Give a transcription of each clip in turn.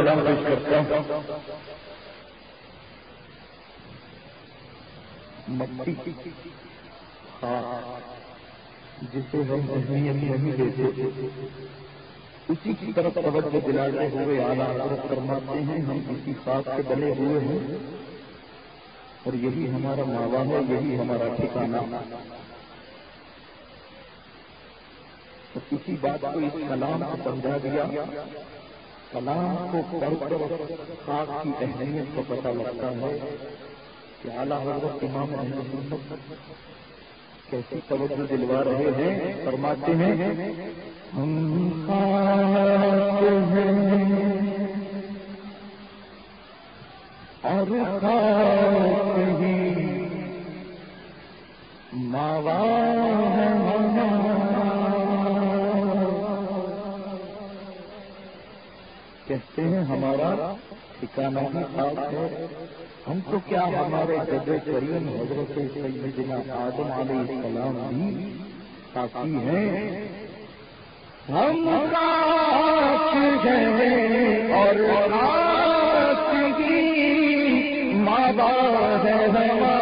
سلام پیش کرتا ہوں۔ مٹی ہاں جسے ہم اہمیت نہیں دیتے، اسی کی طرف توجہ دلاتے ہوئے آلہ حضرت فرماتے ہیں، ہم اسی خاص کے بنے ہوئے ہیں اور یہی ہمارا ماوا ہے، یہی ہمارا ٹھکانا کسی بات کو اس کلام کو سمجھا دیا کلام کو پڑھ کر خاص کی اہمیت کو پتہ لگتا ہے کہ اعلیٰ حضرت امام احمد کیسی توجہ دلوا رہے ہیں، فرماتے ہیں ٹھکانا ہی خاص ہے ہم تو کیا ہمارے جد کریم حضرت سیدنا آدم علیہ السلام بھی ساتھی ہیں؟ ہم ہیں اور ماں باپ ہے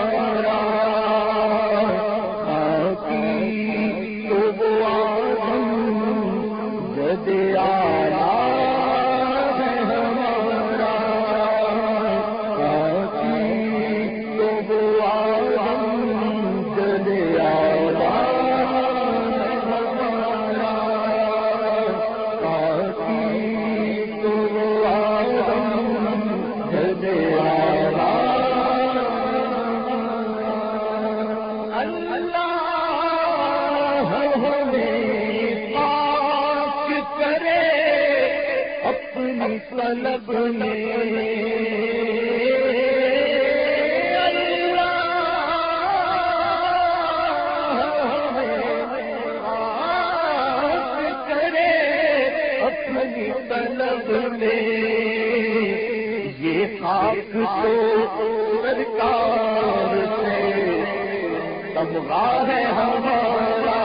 تمغا ہے ہمارا۔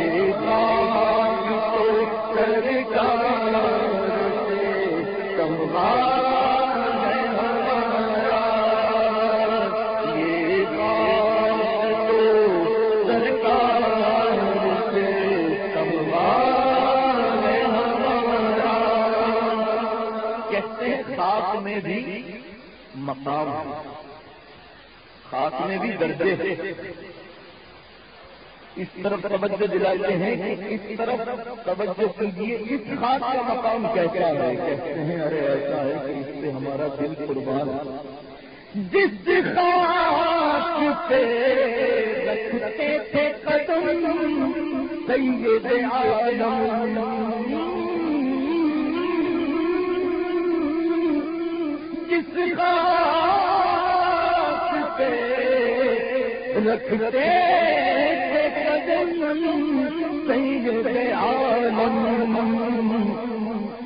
یہ خاک تو سرکار سے میں بھی مقام ہے خاک میں بھی درجے اس طرف توجہ دلاتے ہیں کہ اس طرف توجہ کیجیے اس خاک کا مقام کیسا ہے؟ کہتے ہیں، ارے ایسا ہے کہ اس سے ہمارا دل قربان جس خاک پہ رکھتے تھے قدم، سید عالم۔ جس خاک رکھتے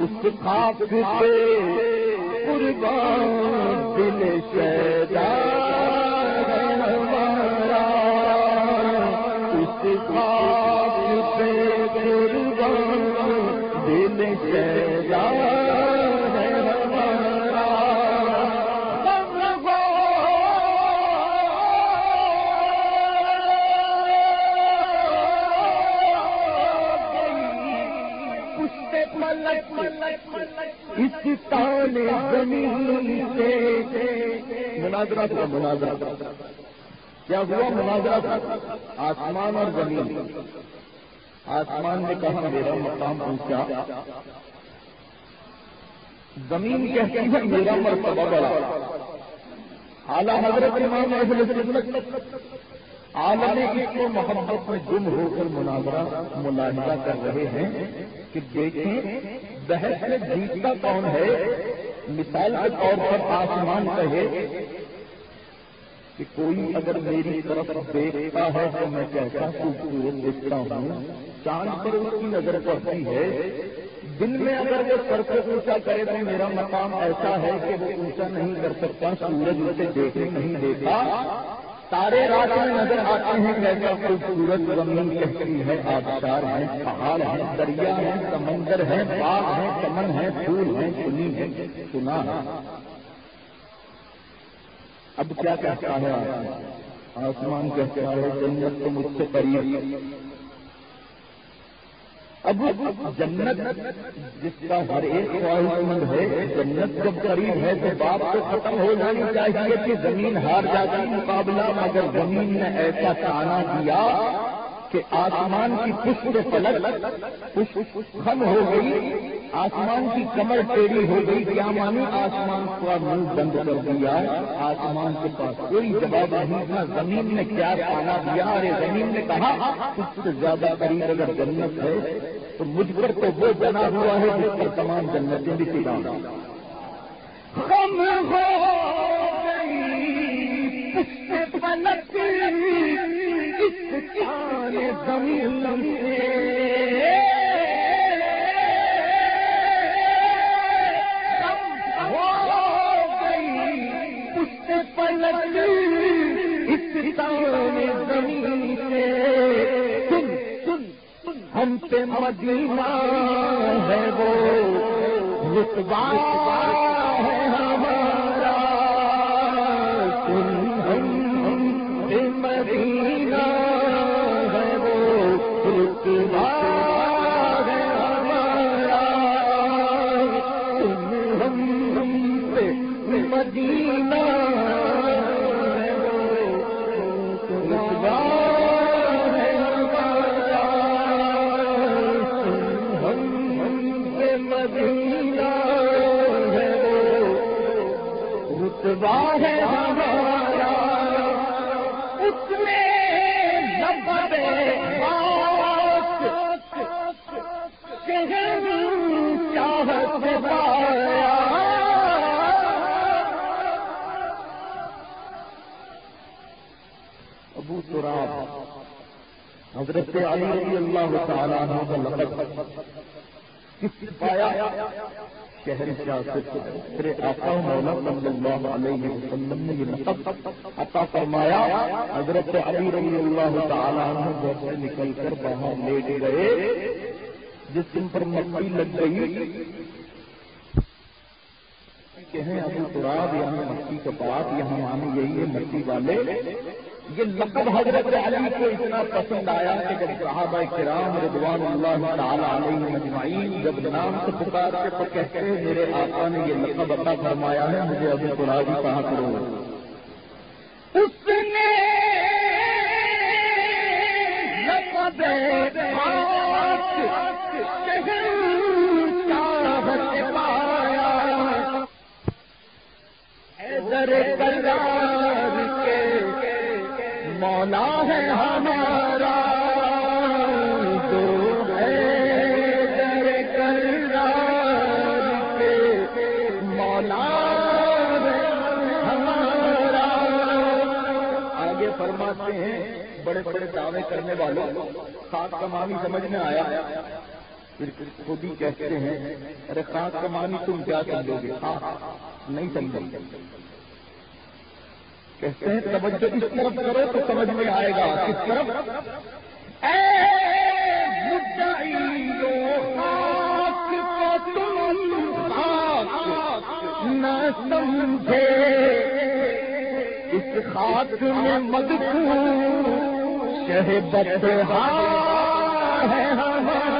اس خاک پہ قربان دل شہدار مناظرہ تھا مناظرہ کیا ہوا مناظرہ تھا؟ آسمان اور زمین۔ آسمان نے کہا، میرا مقام پوچھا زمین کہتی ہے، میرا مرتبہ بڑا۔ اعلیٰ حضرت امام عالم عشق محبت میں گم ہو کر مناظرہ ملاحظہ کر رہے ہیں کہ دیکھیں، بحث میں جیتتا کون ہے؟ مثال کے طور پر آسمان کہے کہ کوئی اگر میری طرف دیکھتا ہے تو میں کیسا خوبصورت دیکھتا ہوں؟ چاند پر اس کی نظر پڑتی ہے۔ دن میں اگر وہ سر کو اونچا کرے تو میرا مقام ایسا ہے کہ وہ اونچا نہیں کر سکتا، سورج اسے دیکھنے نہیں دیتا۔ تارے رات میں نظر آتے ہیں، کیسا خوبصورت زمین کہتی ہے، آبشار ہیں، پہاڑ ہیں، دریا ہیں، سمندر ہیں، باغ ہیں، چمن ہیں، پھول ہیں سنی ہے سنا ہے اب کیا کہتا ہے آسمان کہتا ہے، جنت تو مجھ سے قریب۔ اب جنت جس کا ہر ایک خواہش مند ہے، جنت جب قریب ہے تو باپ تو ختم ہو جانی چاہیے کہ زمین ہار جاتی مقابلہ، مگر زمین نے ایسا تانا دیا کہ آسمان کی پشپ پلک خم ہو گئی آسمان کی کمر ٹیڑھی ہو گئی کیا مانی آسمان کا منہ بند کر دیا، آسمان کے پاس کوئی جواب نہیں تھا زمین نے کیا کھانا دیا ارے زمین نے کہا، اس سے زیادہ قریب اگر جنت ہے، تو مجھ پر تو وہ بنا ہوا ہے جس پر تمام جنتیں بھی سکھانا ہم پہ مدینہ ہے وہ۔ رتبہ ہے ہمارا۔ مدینہ حضرت علی رضی اللہ تعالیٰ کس پایا شہر تیرے آقا مولا صلی اللہ علیہ وسلم نے یہ نقب عطا فرمایا۔ حضرت علی رضی اللہ تعالیٰ عنہ گھر سے نکل کر باہر لے گئے۔ جس دن پر مکئی لگ گئی کہیں ابو تراب، یہاں مٹی کے پاس یہاں آنے یہی ہے مٹی والے۔ یہ لقب حضرت علی کو اتنا پسند آیا کہ جب صحابہ کرام رضوان اللہ تعالی علیہ مجمعین جب نام سے پکار کے تو کہتے ہیں، میرے آقا نے یہ لقب عطا فرمایا ہے، مجھے ابھی قرآن کہا کرو؟ اس نے لقب پایا۔ مولا ہے ہمارا ہے کر مولا ہمارا۔ آگے فرماتے ہیں، بڑے بڑے دعوے کرنے والوں سات کا سمجھ میں آیا۔ پھر خود ہی کہتے ہیں، ارے سات کا تم کیا سمجھو گے؟ ہاں نہیں سمجھیں کہتے ہیں توجہ اس طرف کرو تو سمجھ میں آئے گا کس طرف؟ نہ سمجھے۔ اس خاک میں مد شہبت ہاں ہے ہمارا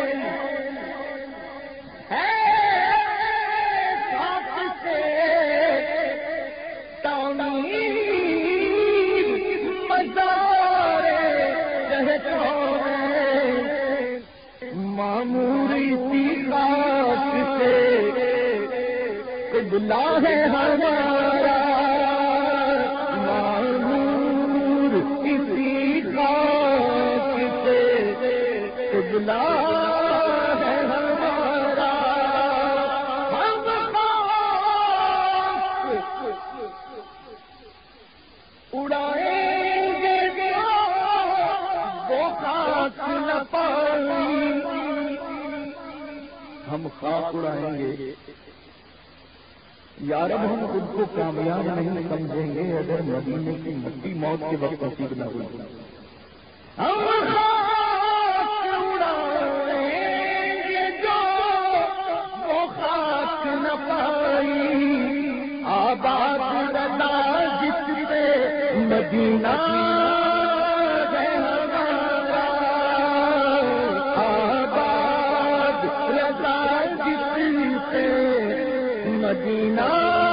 قبلہ ہمارا۔ معمور اسی خاک سے قبلہ ہم خاک اڑائیں ہم خاک اڑائیں گے۔ یارب ہم خود کو کامیاب نہیں سمجھیں گے اگر مدینے کی مٹی موت کے وقت نصیب نہ ہوئی۔ آباد جس سے مدینہ مدینہ